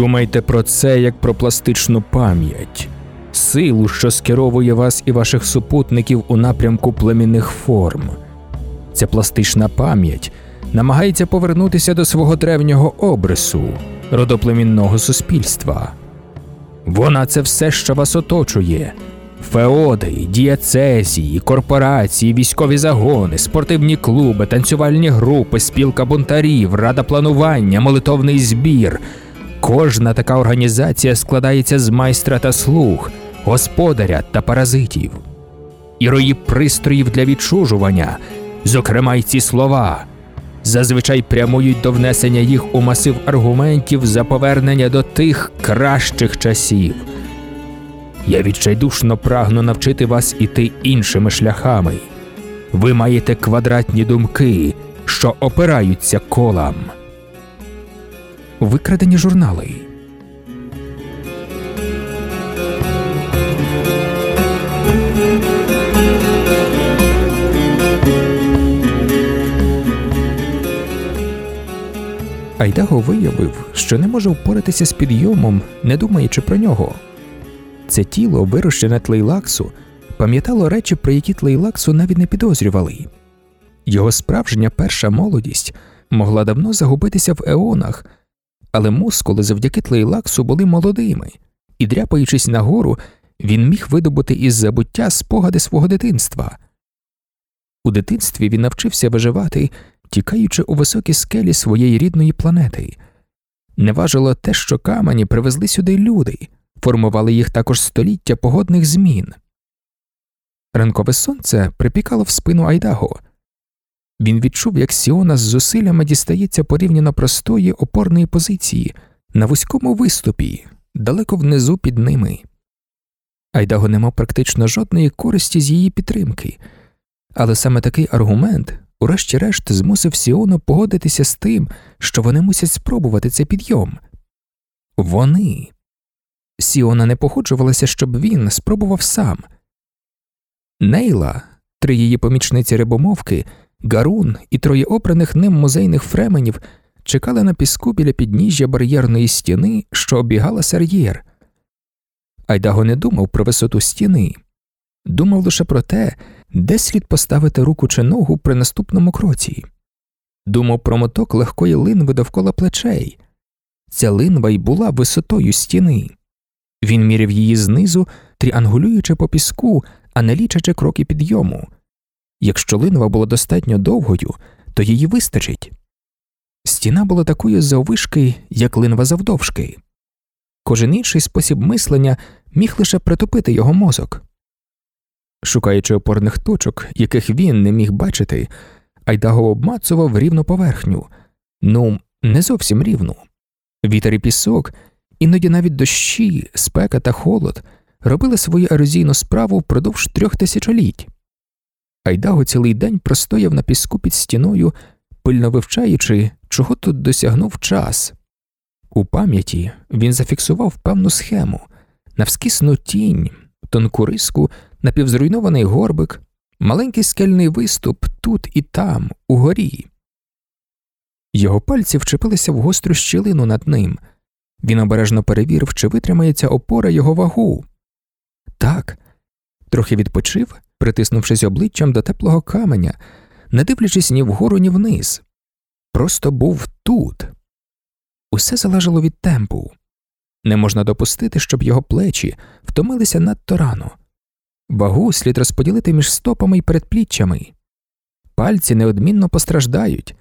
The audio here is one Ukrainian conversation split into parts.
Думайте про це як про пластичну пам'ять, силу, що скеровує вас і ваших супутників у напрямку племінних форм. Ця пластична пам'ять намагається повернутися до свого древнього обрису, родоплемінного суспільства. Вона це все, що вас оточує. Феоди, дієцезії, корпорації, військові загони, спортивні клуби, танцювальні групи, спілка бунтарів, рада планування, молитовний збір. Кожна така організація складається з майстра та слуг, господаря та паразитів. І рої пристроїв для відчужування, зокрема й ці слова, зазвичай прямують до внесення їх у масив аргументів за повернення до тих кращих часів. Я відчайдушно прагну навчити вас іти іншими шляхами. Ви маєте квадратні думки, що опираються колам. Викрадені журнали. Айдаго виявив, що не може впоратися з підйомом, не думаючи про нього. Це тіло, вирощене тлейлаксу, пам'ятало речі, про які тлейлаксу навіть не підозрювали. Його справжня перша молодість могла давно загубитися в еонах, але мускули завдяки тлейлаксу були молодими, і, дряпаючись нагору, він міг видобути із забуття спогади свого дитинства. У дитинстві він навчився виживати, тікаючи у високі скелі своєї рідної планети. Не важило те, що камені привезли сюди люди, формували їх також століття погодних змін. Ранкове сонце припікало в спину Айдаго. Він відчув, як Сіона з зусиллями дістається порівняно простої опорної позиції на вузькому виступі, далеко внизу під ними. Айдаго не мав практично жодної користі з її підтримки, але саме такий аргумент, урешті-решт, змусив Сіону погодитися з тим, що вони мусять спробувати цей підйом. Вони. Сіона не погоджувалася, щоб він спробував сам. Нейла, три її помічниці рибомовки, Гарун і троє обраних ним музейних фременів чекали на піску біля підніжжя бар'єрної стіни, що обігала сар'єр. Айдаго не думав про висоту стіни, думав лише про те, де слід поставити руку чи ногу при наступному кроці. Думав про моток легкої линви довкола плечей. Ця линва й була висотою стіни. Він міряв її знизу, тріангулюючи по піску, а не лічачи кроки підйому. Якщо линва була достатньо довгою, то її вистачить. Стіна була такою заввишки, як линва завдовжки. Кожен інший спосіб мислення міг лише притопити його мозок. Шукаючи опорних точок, яких він не міг бачити, Айдаго обмацував рівну поверхню ну, не зовсім рівну. Вітер і пісок, іноді навіть дощі, спека та холод робили свою ерозійну справу впродовж трьох тисячоліть. Айдаго цілий день простояв на піску під стіною, пильно вивчаючи, чого тут досягнув час. У пам'яті він зафіксував певну схему, навскісну тінь, тонку риску, напівзруйнований горбик, маленький скельний виступ тут і там, угорі. Його пальці вчепилися в гостру щілину над ним. Він обережно перевірив, чи витримається опора його вагу. Так, трохи відпочив, притиснувшись обличчям до теплого каменя, не дивлячись ні вгору, ні вниз. Просто був тут. Усе залежало від темпу. Не можна допустити, щоб його плечі втомилися надто рано. Вагу слід розподілити між стопами і передпліччями. Пальці неодмінно постраждають,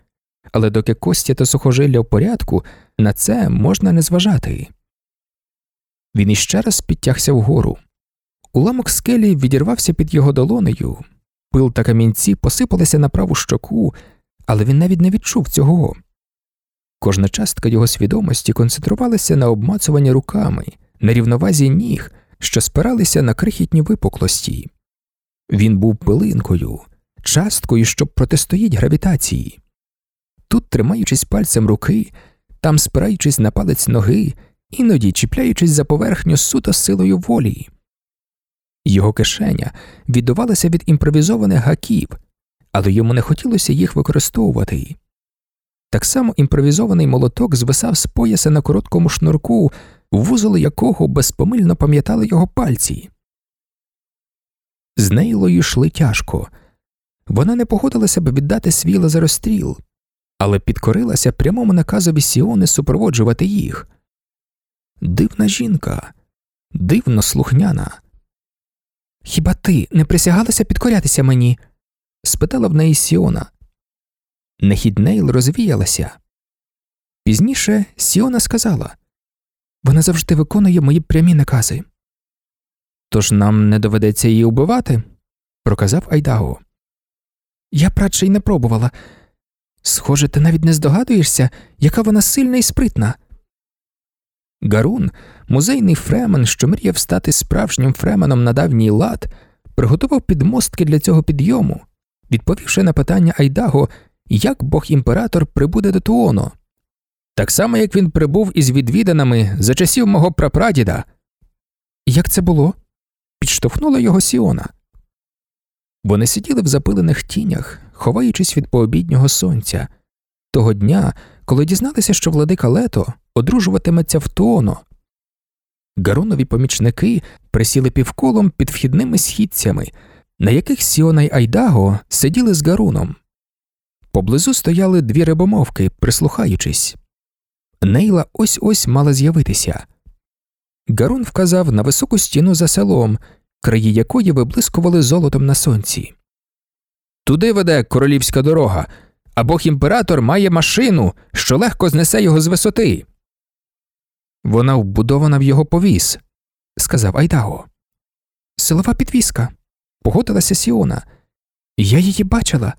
але доки кості та сухожилля в порядку, на це можна не зважати. Він іще раз підтягся вгору. Уламок скелі відірвався під його долонею, пил та камінці посипалися на праву щоку, але він навіть не відчув цього. Кожна частка його свідомості концентрувалася на обмацуванні руками, на рівновазі ніг, що спиралися на крихітні випуклості. Він був пилинкою, часткою, що протистоїть гравітації. Тут, тримаючись пальцем руки, там спираючись на палець ноги, іноді чіпляючись за поверхню суто силою волі. Його кишеня віддувалася від імпровізованих гаків, але йому не хотілося їх використовувати. Так само імпровізований молоток звисав з пояса на короткому шнурку, вузол якого безпомильно пам'ятали його пальці. З Нейлою йшли тяжко. Вона не погодилася б віддати свій лазеростріл, але підкорилася прямому наказові Сіони супроводжувати їх. Дивна жінка, дивно слухняна. Хіба ти не присягалася підкорятися мені? спитала в неї Сіона. Нехід Нейл розвіялася. Пізніше Сіона сказала вона завжди виконує мої прямі накази. Тож нам не доведеться її убивати, проказав Айдаго. Я радше й не пробувала. Схоже, ти навіть не здогадуєшся, яка вона сильна і спритна. Гарун, музейний фремен, що мріяв стати справжнім фременом на давній лад, приготував підмостки для цього підйому, відповівши на питання Айдаго, як бог імператор прибуде до Туоно. Так само, як він прибув із відвіданими за часів мого прапрадіда. Як це було? підштовхнула його Сіона. Вони сиділи в запилених тінях, ховаючись від пообіднього сонця, того дня, коли дізналися, що владика Лето одружуватиметься в Туоно. Гаронові помічники присіли півколом під вхідними східцями, на яких Сіона й Айдаго сиділи з Гаруном. Поблизу стояли дві рибомовки, прислухаючись. Нейла ось ось мала з'явитися. Гарун вказав на високу стіну за селом, краї якої виблискували золотом на сонці. Туди веде королівська дорога, а бог імператор має машину, що легко знесе його з висоти. Вона вбудована в його повіс, сказав Айдаго. Силова підвіска, погодилася Сіона. Я її бачила.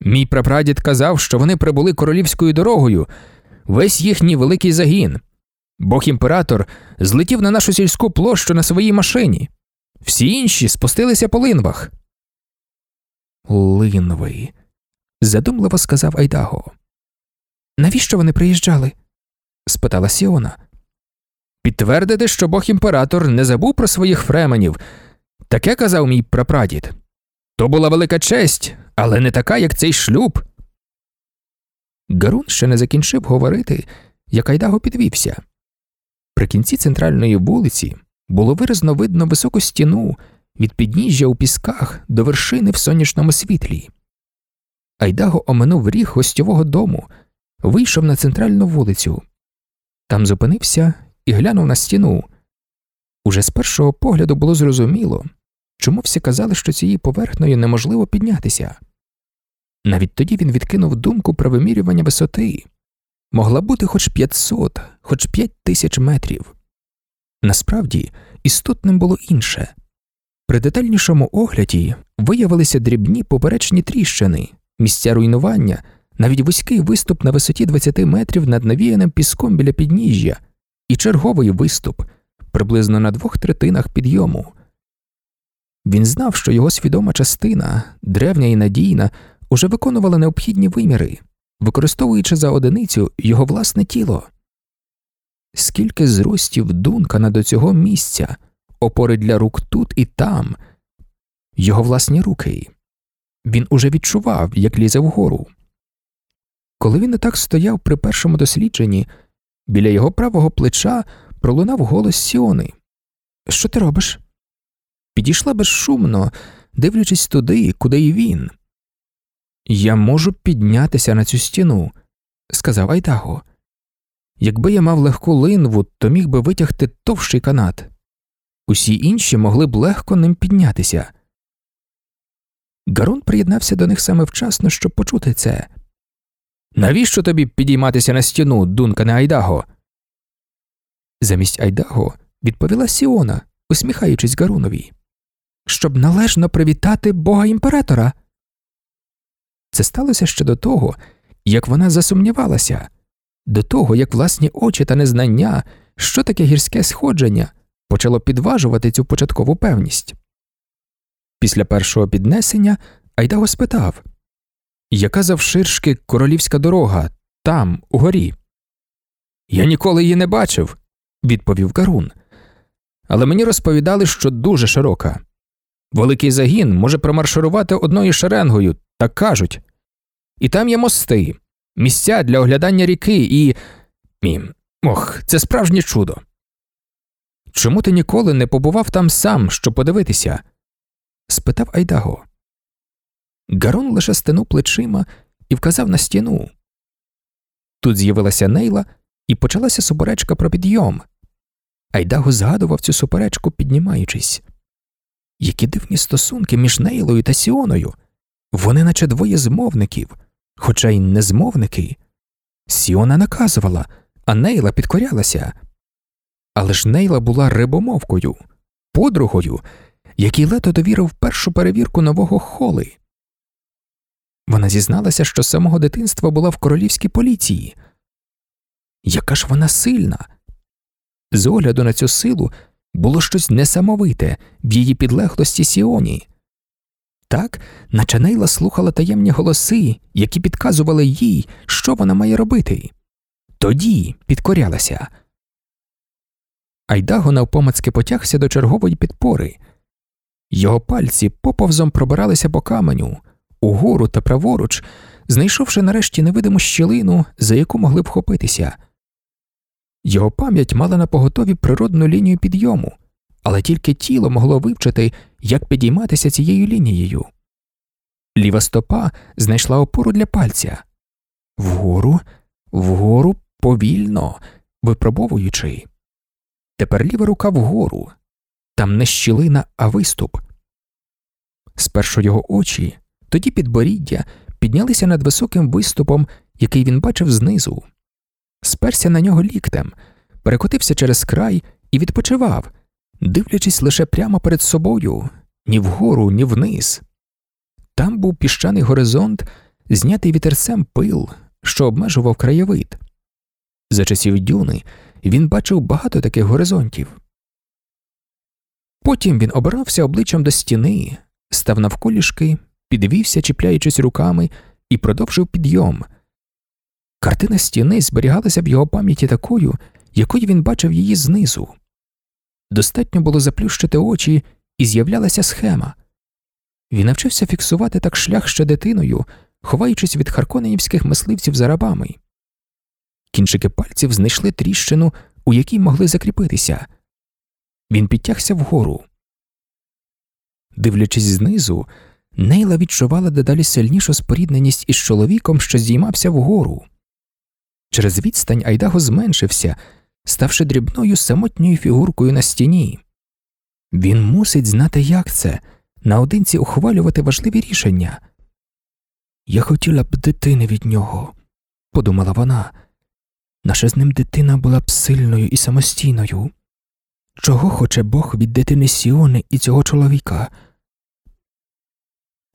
Мій прапрадід казав, що вони прибули королівською дорогою, весь їхній великий загін. Бог імператор злетів на нашу сільську площу на своїй машині. Всі інші спустилися по линвах. Линви. задумливо сказав Айдаго. Навіщо вони приїжджали? Спитала Сіона. Підтвердити, що бог імператор не забув про своїх фременів. Таке казав мій прапрадід. То була велика честь, але не така, як цей шлюб. Гарун ще не закінчив говорити, як Айдаго підвівся. При кінці центральної вулиці було виразно видно високу стіну від підніжжя у пісках до вершини в сонячному світлі. Айдаго оминув ріг гостьового дому, вийшов на центральну вулицю. Там зупинився і глянув на стіну. Уже з першого погляду було зрозуміло, чому всі казали, що цією поверхнею неможливо піднятися. Навіть тоді він відкинув думку про вимірювання висоти могла бути хоч 500, хоч 5 тисяч метрів. Насправді, істотним було інше. При детальнішому огляді виявилися дрібні поперечні тріщини, місця руйнування, навіть вузький виступ на висоті 20 метрів над навіяним піском біля підніжжя, і черговий виступ приблизно на двох третинах підйому. Він знав, що його свідома частина, древня і надійна, уже виконувала необхідні виміри, використовуючи за одиницю його власне тіло. Скільки зростів Дункана до цього місця, опори для рук тут і там, його власні руки. Він уже відчував, як лізе вгору. Коли він і так стояв при першому дослідженні, біля його правого плеча пролунав голос Сіони. Що ти робиш? Підійшла безшумно, дивлячись туди, куди й він. Я можу піднятися на цю стіну, сказав Айдаго. Якби я мав легку линву, то міг би витягти товщий канат. Усі інші могли б легко ним піднятися. Гарун приєднався до них саме вчасно, щоб почути це. Навіщо тобі підійматися на стіну, Дункане Айдаго? Замість Айдаго відповіла Сіона, усміхаючись Гарунові. Щоб належно привітати бога імператора. Це сталося ще до того, як вона засумнівалася, до того, як власні очі та незнання, що таке гірське сходження, почало підважувати цю початкову певність. Після першого піднесення Айдаго спитав Яка завширшки королівська дорога там, угорі? Я ніколи її не бачив, відповів Гарун. Але мені розповідали, що дуже широка. Великий загін може промарширувати одною шеренгою, так кажуть. І там є мости, місця для оглядання ріки і. і... Ох, це справжнє чудо. Чому ти ніколи не побував там сам, щоб подивитися? спитав Айдаго. Гарон лише стенув плечима і вказав на стіну. Тут з'явилася Нейла і почалася суперечка про підйом. Айдаго згадував цю суперечку, піднімаючись. Які дивні стосунки між Нейлою та Сіоною. Вони, наче двоє змовників, хоча й не змовники. Сіона наказувала, а Нейла підкорялася. Але ж Нейла була рибомовкою, подругою, який лето довірив першу перевірку нового холи. Вона зізналася, що з самого дитинства була в королівській поліції. Яка ж вона сильна? З огляду на цю силу було щось несамовите в її підлеглості Сіоні. Так, наче Нейла слухала таємні голоси, які підказували їй, що вона має робити. Тоді підкорялася. Айдаго навпомацьки потягся до чергової підпори. Його пальці поповзом пробиралися по каменю, угору та праворуч, знайшовши нарешті невидиму щілину, за яку могли б вхопитися. Його пам'ять мала на поготові природну лінію підйому, але тільки тіло могло вивчити, як підійматися цією лінією. Ліва стопа знайшла опору для пальця вгору, вгору повільно, випробовуючи. Тепер ліва рука вгору, там не щілина, а виступ. Спершу його очі, тоді підборіддя піднялися над високим виступом, який він бачив знизу, сперся на нього ліктем, перекотився через край і відпочивав, дивлячись лише прямо перед собою, ні вгору, ні вниз. Там був піщаний горизонт, знятий вітерцем пил, що обмежував краєвид. За часів дюни він бачив багато таких горизонтів. Потім він обирався обличчям до стіни, став навколішки, підвівся, чіпляючись руками, і продовжив підйом. Картина стіни зберігалася в його пам'яті такою, якою він бачив її знизу. Достатньо було заплющити очі, і з'являлася схема. Він навчився фіксувати так шлях ще дитиною, ховаючись від харконенівських мисливців за рабами. Кінчики пальців знайшли тріщину, у якій могли закріпитися. Він підтягся вгору. Дивлячись знизу, Нейла відчувала дедалі сильнішу спорідненість із чоловіком, що здіймався вгору. Через відстань Айдаго зменшився, ставши дрібною самотньою фігуркою на стіні. Він мусить знати, як це наодинці ухвалювати важливі рішення. Я хотіла б дитини від нього, подумала вона. Наша з ним дитина була б сильною і самостійною. Чого хоче Бог від дитини Сіони і цього чоловіка?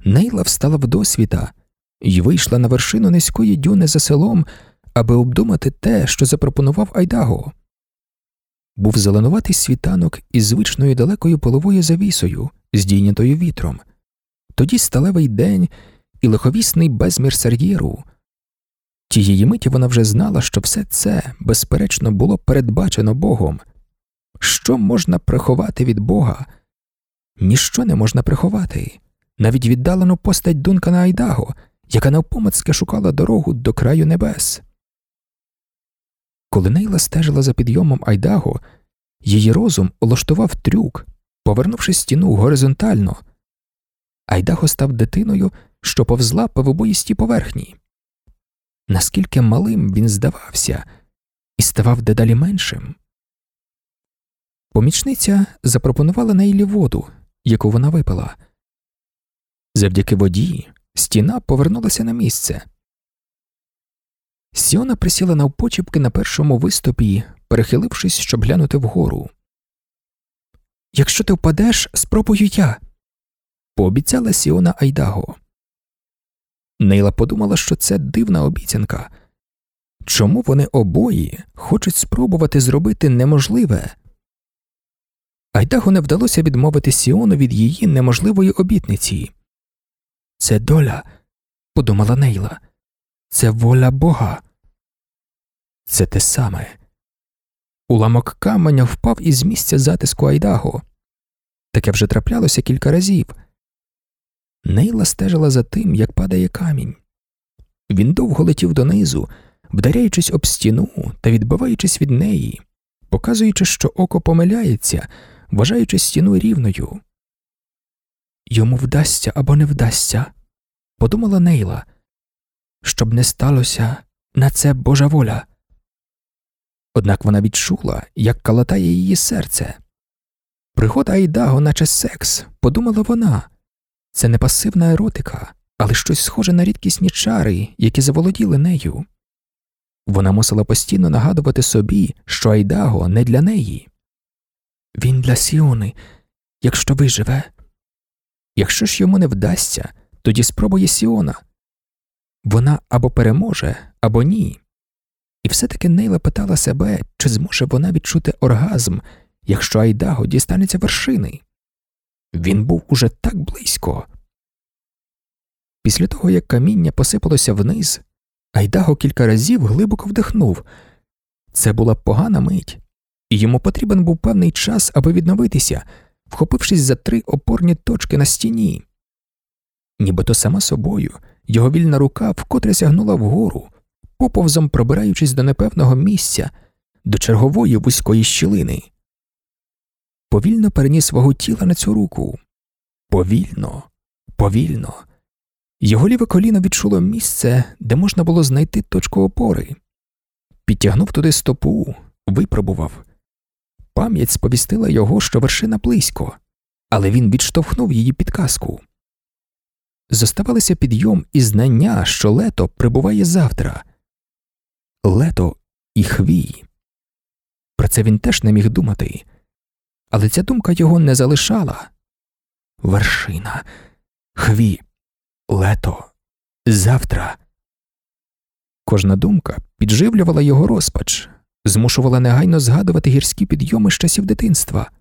Нейла встала в досвіта і вийшла на вершину низької дюни за селом, аби обдумати те, що запропонував Айдаго. Був зеленуватий світанок із звичною далекою половою завісою, здійнятою вітром, тоді сталевий день і лиховісний безмір Сар'єру. Тієї миті вона вже знала, що все це, безперечно, було передбачено Богом. Що можна приховати від Бога? Ніщо не можна приховати, навіть віддалену постать Дункана Айдаго, яка навпомацьки шукала дорогу до краю небес. Коли Нейла стежила за підйомом Айдаго, її розум улаштував трюк, повернувши стіну горизонтально. Айдаго став дитиною, що повзла по вибоїстій поверхні. Наскільки малим він здавався і ставав дедалі меншим. Помічниця запропонувала Нейлі воду, яку вона випила. Завдяки воді стіна повернулася на місце. Сіона присіла навпочіпки на першому виступі, перехилившись, щоб глянути вгору. Якщо ти впадеш, спробую я, пообіцяла Сіона Айдаго. Нейла подумала, що це дивна обіцянка. Чому вони обоє хочуть спробувати зробити неможливе? Айдаго не вдалося відмовити Сіону від її неможливої обітниці. Це доля, подумала Нейла, це воля Бога. Це те саме. Уламок каменя впав із місця затиску Айдаго. Таке вже траплялося кілька разів. Нейла стежила за тим, як падає камінь. Він довго летів донизу, вдаряючись об стіну та відбиваючись від неї, показуючи, що око помиляється, вважаючи стіну рівною. Йому вдасться або не вдасться, подумала Нейла, щоб не сталося на це Божа воля. Однак вона відчула, як калатає її серце. Пригода Айдаго, наче секс, подумала вона. Це не пасивна еротика, але щось схоже на рідкісні чари, які заволоділи нею. Вона мусила постійно нагадувати собі, що Айдаго не для неї. Він для Сіони, якщо виживе. Якщо ж йому не вдасться, тоді спробує Сіона. Вона або переможе, або ні. І все таки Нейла питала себе, чи зможе вона відчути оргазм, якщо Айдаго дістанеться вершини. Він був уже так близько. Після того, як каміння посипалося вниз, Айдаго кілька разів глибоко вдихнув. Це була погана мить, і йому потрібен був певний час, аби відновитися, вхопившись за три опорні точки на стіні. Нібито сама собою його вільна рука вкотре сягнула вгору, поповзом пробираючись до непевного місця, до чергової вузької щілини. Повільно переніс свого тіла на цю руку. Повільно, повільно. Його ліве коліно відчуло місце, де можна було знайти точку опори. Підтягнув туди стопу, випробував. Пам'ять сповістила його, що вершина близько, але він відштовхнув її підказку. Зоставалися підйом і знання, що лето прибуває завтра. Лето і хвій. Про це він теж не міг думати, але ця думка його не залишала. Вершина, хвій, лето, завтра. Кожна думка підживлювала його розпач, змушувала негайно згадувати гірські підйоми з часів дитинства.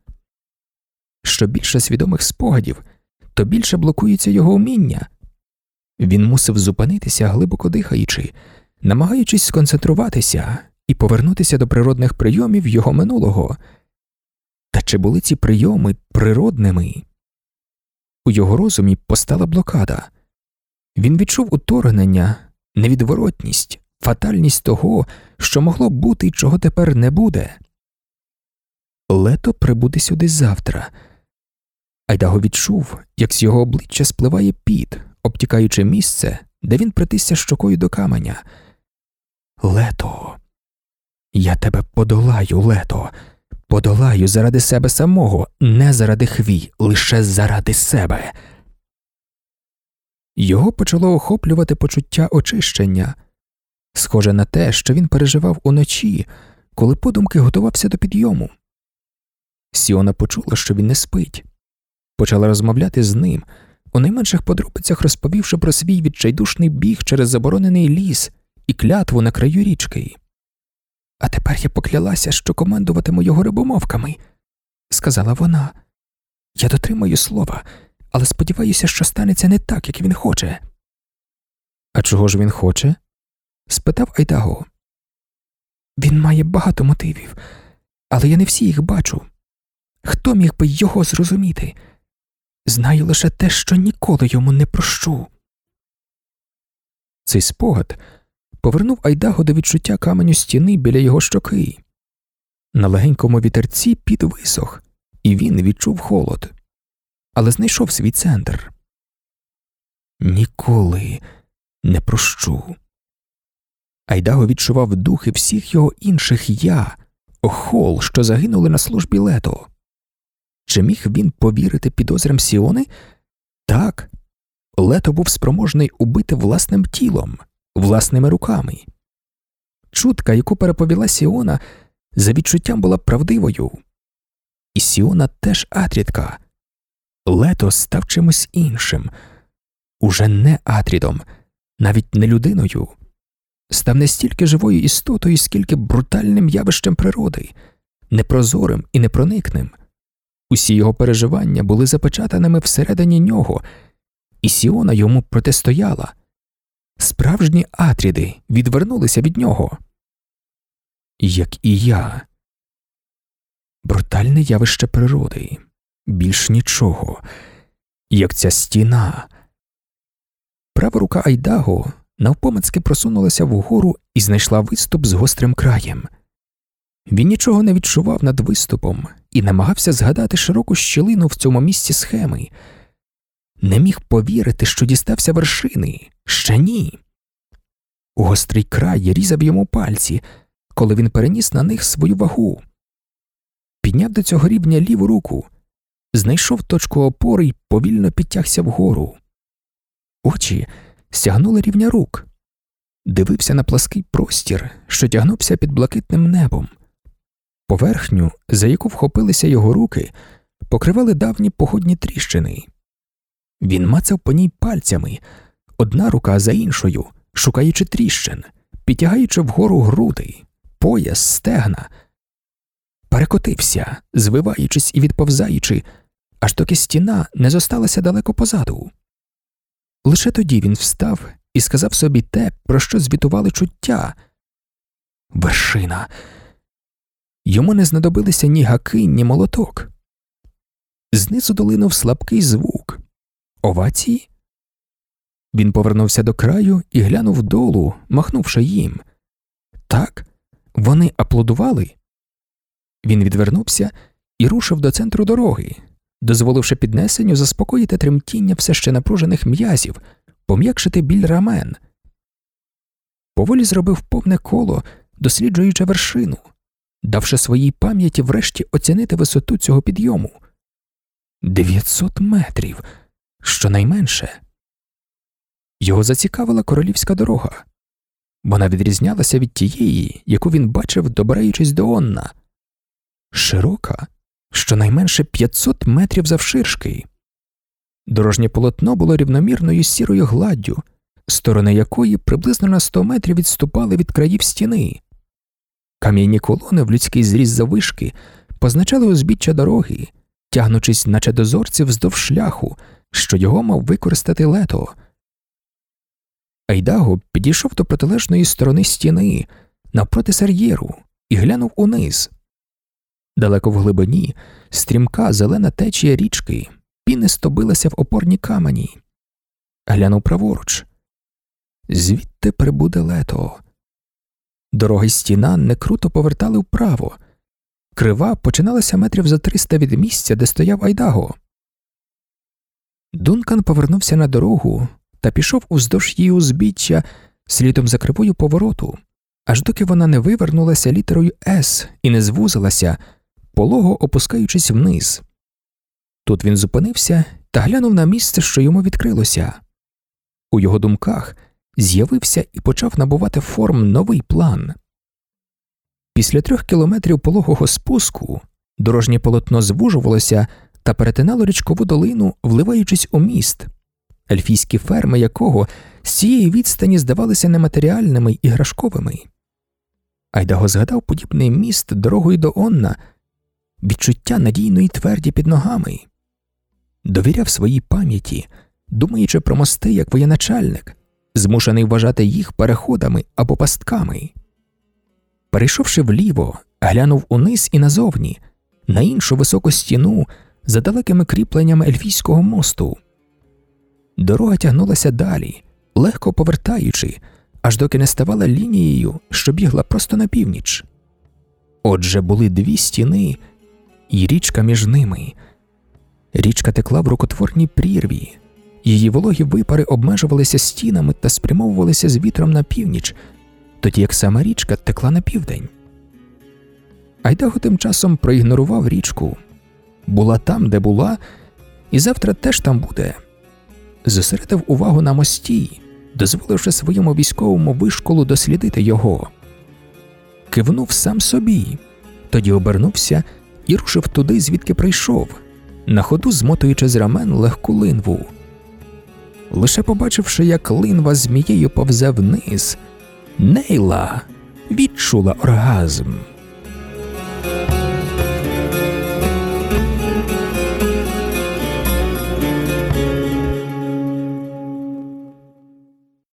Що більше свідомих спогадів, то більше блокується його уміння. Він мусив зупинитися, глибоко дихаючи, намагаючись сконцентруватися і повернутися до природних прийомів його минулого. Та чи були ці прийоми природними? У його розумі постала блокада. Він відчув уторгнення, невідворотність, фатальність того, що могло бути і чого тепер не буде. Лето прибуде сюди завтра. Айдаго відчув, як з його обличчя спливає піт, обтікаючи місце, де він притисся щокою до каменя. Лето, я тебе подолаю, лето, подолаю заради себе самого, не заради хвій, лише заради себе. Його почало охоплювати почуття очищення, схоже на те, що він переживав уночі, коли подумки готувався до підйому. Сіона почула, що він не спить, почала розмовляти з ним, у найменших подробицях розповівши про свій відчайдушний біг через заборонений ліс і клятву на краю річки. А тепер я поклялася, що командуватиму його рибомовками, сказала вона. Я дотримаю слова, але сподіваюся, що станеться не так, як він хоче. А чого ж він хоче? Спитав Айдаго. Він має багато мотивів, але я не всі їх бачу. Хто міг би його зрозуміти? Знаю лише те, що ніколи йому не прощу. Цей спогад повернув Айдаго до відчуття каменю стіни біля його щоки. На легенькому вітерці під висох, і він відчув холод, але знайшов свій центр. Ніколи не прощу. Айдаго відчував духи всіх його інших я, охол, що загинули на службі лето. Чи міг він повірити підозрям Сіони? Так. Лето був спроможний убити власним тілом, власними руками. Чутка, яку переповіла Сіона, за відчуттям була правдивою. І Сіона теж атрідка. Лето став чимось іншим, уже не атрідом, навіть не людиною, став не стільки живою істотою, скільки брутальним явищем природи, непрозорим і непроникним. Усі його переживання були запечатаними всередині нього, і Сіона йому протистояла. Справжні атріди відвернулися від нього. Як і я. Брутальне явище природи, більш нічого, як ця стіна. Права рука Айдаго навпомацьки просунулася вгору і знайшла виступ з гострим краєм. Він нічого не відчував над виступом і намагався згадати широку щілину в цьому місці схеми. Не міг повірити, що дістався вершини. Ще ні. Гострий край різав йому пальці, коли він переніс на них свою вагу. Підняв до цього рівня ліву руку, знайшов точку опори й повільно підтягся вгору. Очі сягнули рівня рук, дивився на плаский простір, що тягнувся під блакитним небом. Поверхню, за яку вхопилися його руки, покривали давні походні тріщини. Він мацав по ній пальцями, одна рука за іншою, шукаючи тріщин, підтягаючи вгору груди, пояс, стегна. Перекотився, звиваючись і відповзаючи, аж доки стіна не зосталася далеко позаду. Лише тоді він встав і сказав собі те, про що звітували чуття вершина. Йому не знадобилися ні гаки, ні молоток. Знизу долинув слабкий звук. Овації? Він повернувся до краю і глянув долу, махнувши їм. Так, вони аплодували. Він відвернувся і рушив до центру дороги, дозволивши піднесенню заспокоїти тремтіння все ще напружених м'язів, пом'якшити біль рамен. Поволі зробив повне коло, досліджуючи вершину, давши своїй пам'яті врешті оцінити висоту цього підйому. Дев'ятсот метрів, щонайменше. Його зацікавила королівська дорога. Вона відрізнялася від тієї, яку він бачив, добираючись до Онна. Широка, щонайменше 500 метрів завширшки. Дорожнє полотно було рівномірною сірою гладдю, сторони якої приблизно на 100 метрів відступали від країв стіни. Кам'яні колони в людський зріз завишки позначали узбіччя дороги, тягнучись, наче дозорці вздовж шляху, що його мав використати лето. Айдаго підійшов до протилежної сторони стіни навпроти сар'єру і глянув униз. Далеко в глибині стрімка зелена течія річки пінисто билася в опорні камені. Глянув праворуч. Звідти прибуде лето. Дороги стіна не круто повертали вправо. Крива починалася метрів за триста від місця, де стояв Айдаго. Дункан повернувся на дорогу та пішов уздовж її узбіччя слідом за кривою повороту, аж доки вона не вивернулася літерою С і не звузилася, полого опускаючись вниз. Тут він зупинився та глянув на місце, що йому відкрилося. У його думках з'явився і почав набувати форм новий план. Після трьох кілометрів пологого спуску дорожнє полотно звужувалося та перетинало річкову долину, вливаючись у міст, ельфійські ферми якого з цієї відстані здавалися нематеріальними іграшковими. Айдаго згадав подібний міст дорогою до Онна, відчуття надійної тверді під ногами, довіряв своїй пам'яті, думаючи про мости як воєначальник, змушений вважати їх переходами або пастками. Перейшовши вліво, глянув униз і назовні, на іншу високу стіну за далекими кріпленнями ельфійського мосту. Дорога тягнулася далі, легко повертаючи, аж доки не ставала лінією, що бігла просто на північ. Отже, були дві стіни, і річка між ними. Річка текла в рукотворній прірві, її вологі випари обмежувалися стінами та спрямовувалися з вітром на північ, тоді як сама річка текла на південь. Айдаго тим часом проігнорував річку, була там, де була, і завтра теж там буде. Зосередив увагу на мості, дозволивши своєму військовому вишколу дослідити його. Кивнув сам собі, тоді обернувся і рушив туди, звідки прийшов, на ходу змотуючи з рамен легку линву. Лише побачивши, як линва змією повзе вниз, Нейла відчула оргазм.